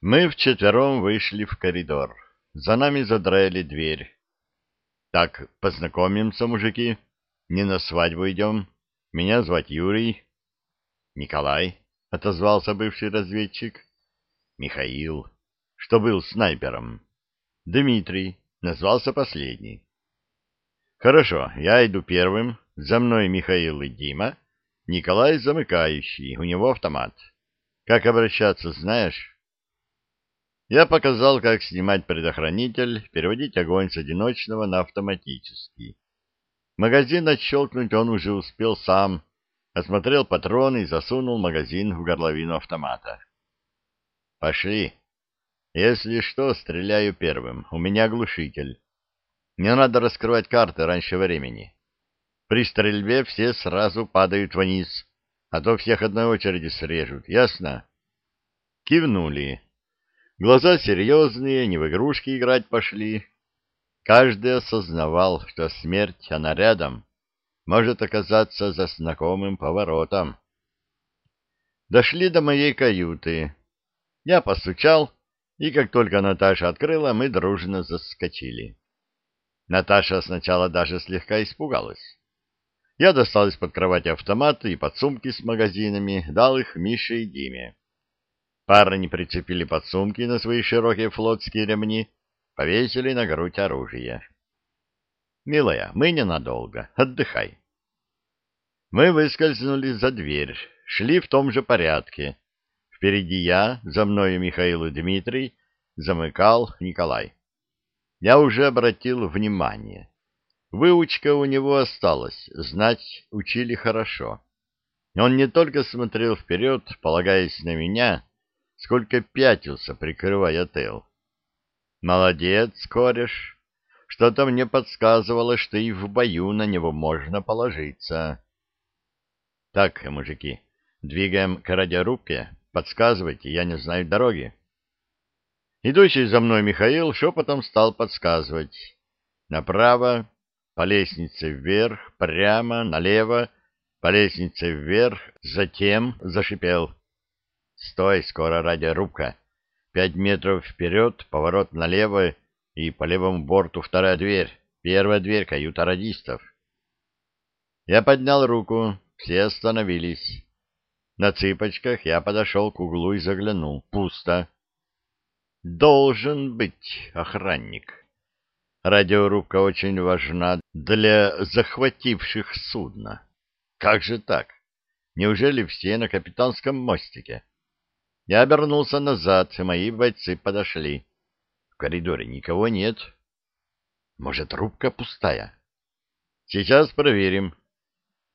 Мы вчетвером вышли в коридор. За нами задрали дверь. Так, познакомимся, мужики. Не на свадьбу идем. Меня звать Юрий. Николай, — отозвался бывший разведчик. Михаил, что был снайпером. Дмитрий, назвался последний. Хорошо, я иду первым. За мной Михаил и Дима. Николай замыкающий, у него автомат. Как обращаться, знаешь? Я показал, как снимать предохранитель, переводить огонь с одиночного на автоматический. Магазин отщелкнуть он уже успел сам, осмотрел патроны и засунул магазин в горловину автомата. «Пошли. Если что, стреляю первым. У меня глушитель. Не надо раскрывать карты раньше времени. При стрельбе все сразу падают вниз, а то всех одной очереди срежут. Ясно?» Кивнули. Глаза серьезные, не в игрушки играть пошли. Каждый осознавал, что смерть, она рядом, может оказаться за знакомым поворотом. Дошли до моей каюты. Я постучал, и как только Наташа открыла, мы дружно заскочили. Наташа сначала даже слегка испугалась. Я достал из-под кровати автомат и подсумки с магазинами, дал их Мише и Диме. Парни прицепили подсумки на свои широкие флотские ремни, повесили на грудь оружие. «Милая, мы ненадолго. Отдыхай». Мы выскользнули за дверь, шли в том же порядке. Впереди я, за мной Михаил и Дмитрий, замыкал Николай. Я уже обратил внимание. Выучка у него осталась, знать учили хорошо. Он не только смотрел вперед, полагаясь на меня, сколько пятился, прикрывая тыл. Молодец, кореш. Что-то мне подсказывало, что и в бою на него можно положиться. Так, мужики, двигаем к радиорубке. Подсказывайте, я не знаю дороги. Идущий за мной Михаил шепотом стал подсказывать. Направо, по лестнице вверх, прямо, налево, по лестнице вверх, затем зашипел. Стой, скоро радиорубка. Пять метров вперед, поворот налево и по левому борту вторая дверь. Первая дверь каюта радистов. Я поднял руку, все остановились. На цыпочках я подошел к углу и заглянул. Пусто. Должен быть охранник. Радиорубка очень важна для захвативших судно. Как же так? Неужели все на капитанском мостике? Я обернулся назад, и мои бойцы подошли. В коридоре никого нет. Может, рубка пустая? Сейчас проверим.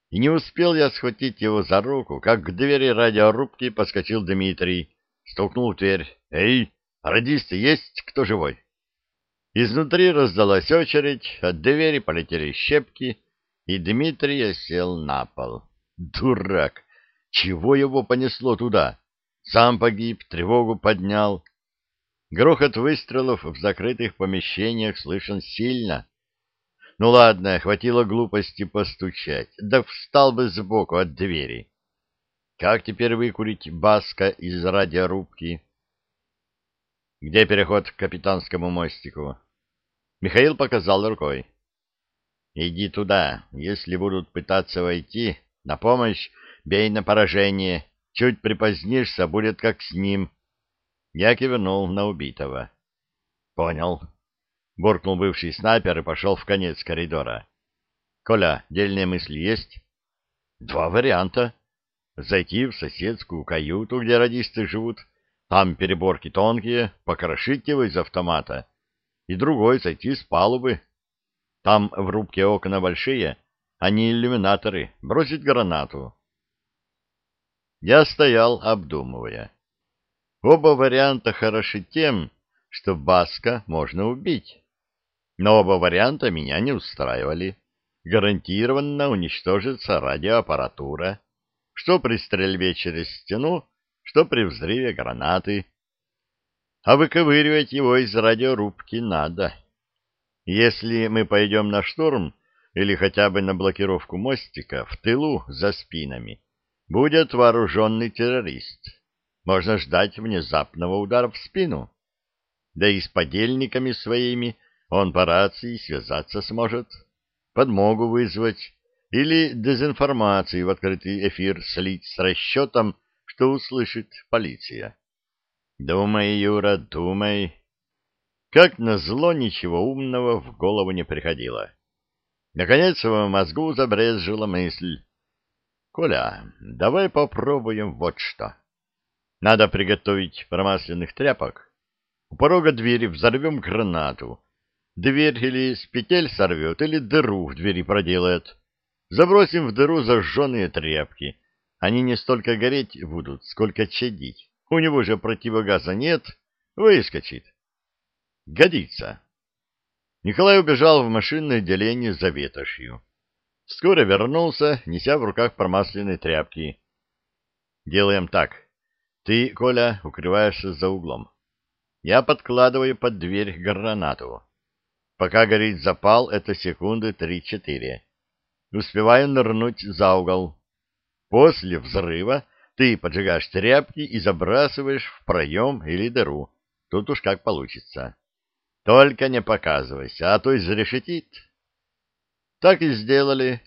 И не успел я схватить его за руку, как к двери радиорубки подскочил Дмитрий, столкнул дверь. «Эй, радисты, есть кто живой?» Изнутри раздалась очередь, от двери полетели щепки, и Дмитрий сел на пол. Дурак! Чего его понесло туда? Сам погиб, тревогу поднял. Грохот выстрелов в закрытых помещениях слышен сильно. Ну ладно, хватило глупости постучать, да встал бы сбоку от двери. Как теперь выкурить Баска из радиорубки? Где переход к капитанскому мостику? Михаил показал рукой. Иди туда. Если будут пытаться войти, на помощь бей на поражение Чуть припозднишься, будет как с ним. Я кивнул на убитого. — Понял. Буркнул бывший снайпер и пошел в конец коридора. — Коля, дельные мысли есть? — Два варианта. Зайти в соседскую каюту, где радисты живут, там переборки тонкие, покрошить его из автомата, и другой зайти с палубы. Там в рубке окна большие, а не иллюминаторы, бросить гранату. Я стоял, обдумывая. Оба варианта хороши тем, что Баска можно убить. Но оба варианта меня не устраивали. Гарантированно уничтожится радиоаппаратура, что при стрельбе через стену, что при взрыве гранаты. А выковыривать его из радиорубки надо. Если мы пойдем на штурм или хотя бы на блокировку мостика в тылу за спинами, будет вооруженный террорист. можно ждать внезапного удара в спину. Да и с подельниками своими он по рации связаться сможет, подмогу вызвать или дезинформацию в открытый эфир слить с расчетом, что услышит полиция. Думай, Юра, думай. Как назло, ничего умного в голову не приходило. Наконец в мозгу забрезжила мысль. Коля, давай попробуем вот что. Надо приготовить промасленных тряпок. У порога двери взорвем гранату. Дверь или с петель сорвет, или дыру в двери проделает. Забросим в дыру зажженные тряпки. Они не столько гореть будут, сколько чадить. У него же противогаза нет, выскочит. Годится. Николай убежал в машинное отделение за ветошью. Вскоре вернулся, неся в руках промасленные тряпки. Делаем так. Ты, Коля, укрываешься за углом. Я подкладываю под дверь гранату. Пока горит запал, это секунды три-четыре. Успеваю нырнуть за угол. После взрыва ты поджигаешь тряпки и забрасываешь в проем или дыру. Тут уж как получится. Только не показывайся, а то изрешетит. Так и сделали.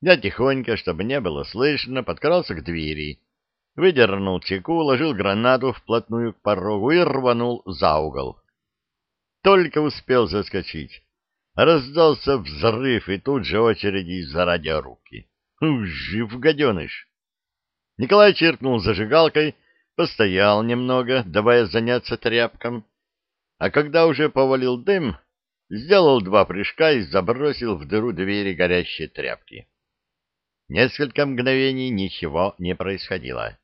Я тихонько, чтобы не было слышно, подкрался к двери, выдернул чеку, ложил гранату вплотную к порогу и рванул за угол. Только успел заскочить. Раздался взрыв, и тут же очереди из-за радиорубки. Жив гаденыш! Николай чиркнул зажигалкой, постоял немного, давая заняться тряпкам, а когда уже повалил дым, сделал два прыжка и забросил в дыру двери горящие тряпки. Несколько мгновений ничего не происходило.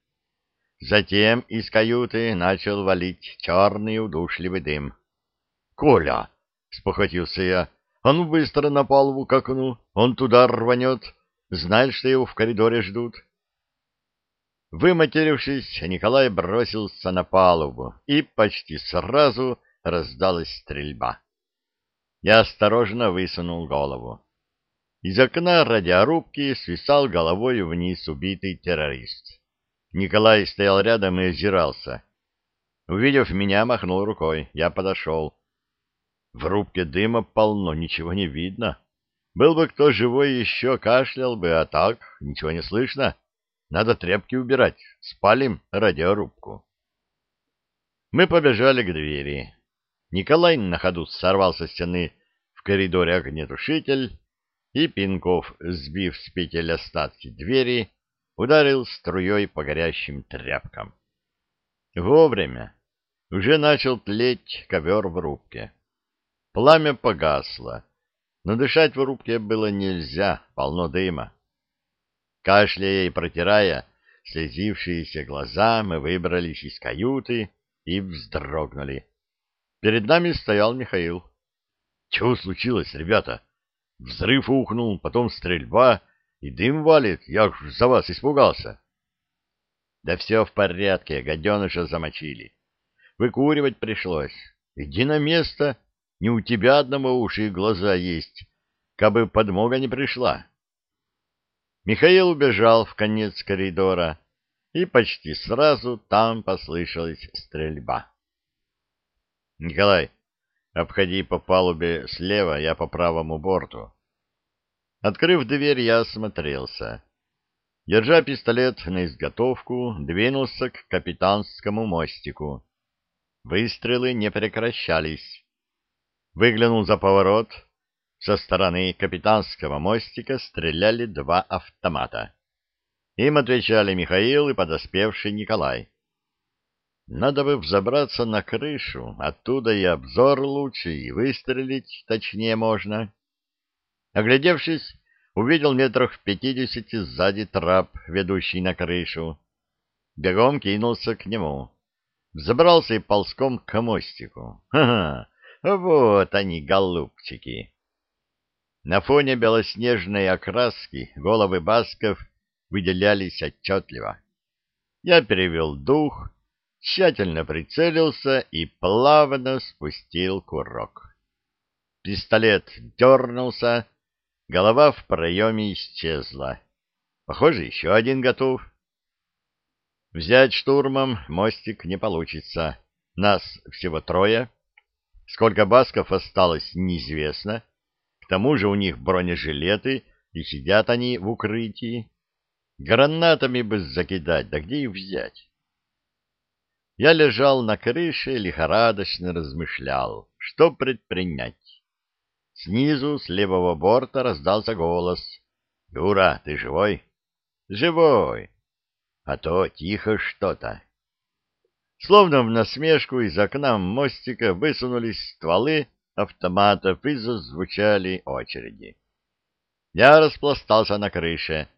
Затем из каюты начал валить черный удушливый дым. «Коля!» — спохватился я. «А быстро на палубу к окну, он туда рванет, знает, что его в коридоре ждут». Выматерившись, Николай бросился на палубу, и почти сразу раздалась стрельба. Я осторожно высунул голову. Из окна радиорубки свисал головой вниз убитый террорист. Николай стоял рядом и озирался. Увидев меня, махнул рукой. Я подошел. В рубке дыма полно, ничего не видно. Был бы кто живой еще, кашлял бы, а так ничего не слышно. Надо тряпки убирать. Спалим радиорубку. Мы побежали к двери. Николай на ходу сорвал со стены в коридоре огнетушитель, и Пинков, сбив с петель остатки двери, ударил струей по горящим тряпкам. Вовремя. Уже начал тлеть ковер в рубке. Пламя погасло, но дышать в рубке было нельзя, полно дыма. Кашляя и протирая слезившиеся глаза, мы выбрались из каюты и вздрогнули. Перед нами стоял Михаил. — Чего случилось, ребята? Взрыв ухнул, потом стрельба, и дым валит. Я уж за вас испугался. — Да все в порядке, гаденыша замочили. Выкуривать пришлось. Иди на место, не у тебя одного уши и глаза есть, кабы подмога не пришла. Михаил убежал в конец коридора, и почти сразу там послышалась стрельба. Николай, обходи по палубе слева, я по правому борту. Открыв дверь, я осмотрелся. Держа пистолет на изготовку, двинулся к капитанскому мостику. Выстрелы не прекращались. Выглянул за поворот. Со стороны капитанского мостика стреляли два автомата. Им отвечали Михаил и подоспевший Николай. Надо бы взобраться на крышу, оттуда и обзор лучше, и выстрелить точнее можно. Оглядевшись, увидел метрах в пятидесяти сзади трап, ведущий на крышу. Бегом кинулся к нему. Взобрался и ползком к мостику. Ха-ха, вот они, голубчики. На фоне белоснежной окраски головы басков выделялись отчетливо. Я перевел дух тщательно прицелился и плавно спустил курок. Пистолет дернулся, голова в проеме исчезла. Похоже, еще один готов. Взять штурмом мостик не получится. Нас всего трое. Сколько басков осталось, неизвестно. К тому же у них бронежилеты, и сидят они в укрытии. Гранатами бы закидать, да где их взять? Я лежал на крыше, лихорадочно размышлял, что предпринять. Снизу, с левого борта, раздался голос. — Юра, ты живой? — Живой. А то тихо что-то. Словно в насмешку из окна мостика высунулись стволы автоматов и зазвучали очереди. Я распластался на крыше.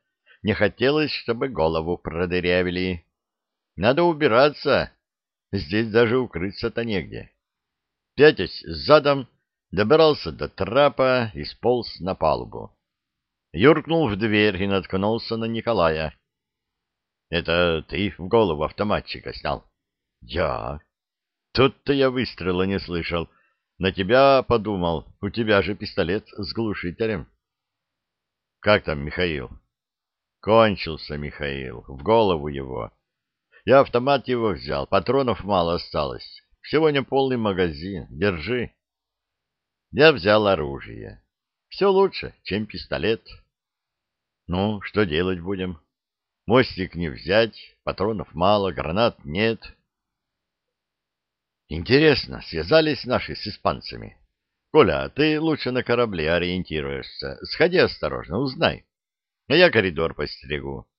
Не хотелось, чтобы голову продырявили. Надо убираться. Здесь даже укрыться-то негде. Пятясь задом, добрался до трапа и сполз на палубу. Юркнул в дверь и наткнулся на Николая. — Это ты в голову автоматчика снял? — Я. Тут-то я выстрела не слышал. На тебя подумал. У тебя же пистолет с глушителем. — Как там Михаил? — Кончился Михаил. В голову его. Я автомат его взял. Патронов мало осталось. Всего не полный магазин. Держи. Я взял оружие. Все лучше, чем пистолет. Ну, что делать будем? Мостик не взять, патронов мало, гранат нет. Интересно, связались наши с испанцами? Коля, ты лучше на корабле ориентируешься. Сходи осторожно, узнай. А я коридор постерегу.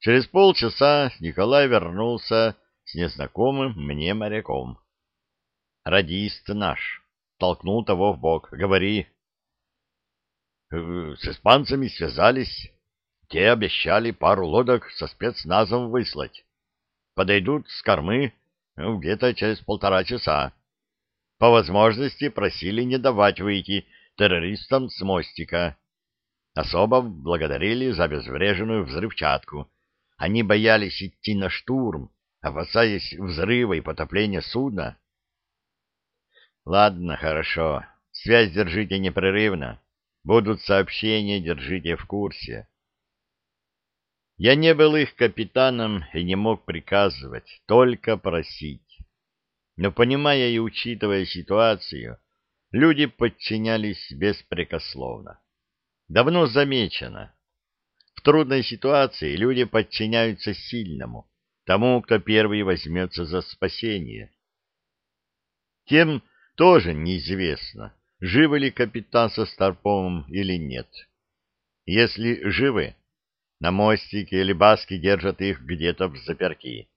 Через полчаса Николай вернулся с незнакомым мне моряком. Радист наш толкнул того в бок. Говори. Э, с испанцами связались. Те обещали пару лодок со спецназом выслать. Подойдут с кормы ну, где-то через полтора часа. По возможности просили не давать выйти террористам с мостика. Особо благодарили за обезвреженную взрывчатку. Они боялись идти на штурм, опасаясь взрыва и потопления судна. Ладно, хорошо. Связь держите непрерывно. Будут сообщения, держите в курсе. Я не был их капитаном и не мог приказывать, только просить. Но, понимая и учитывая ситуацию, люди подчинялись беспрекословно. Давно замечено. В трудной ситуации люди подчиняются сильному, тому, кто первый возьмется за спасение. Тем, тоже неизвестно, живы ли капитан со Старповым или нет. Если живы, на мостике или баски держат их где-то в заперки.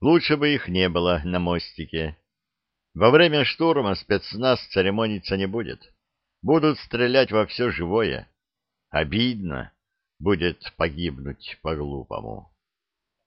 Лучше бы их не было на мостике. Во время штурма спецназ церемониться не будет. Будут стрелять во все живое. Обидно будет погибнуть по-глупому.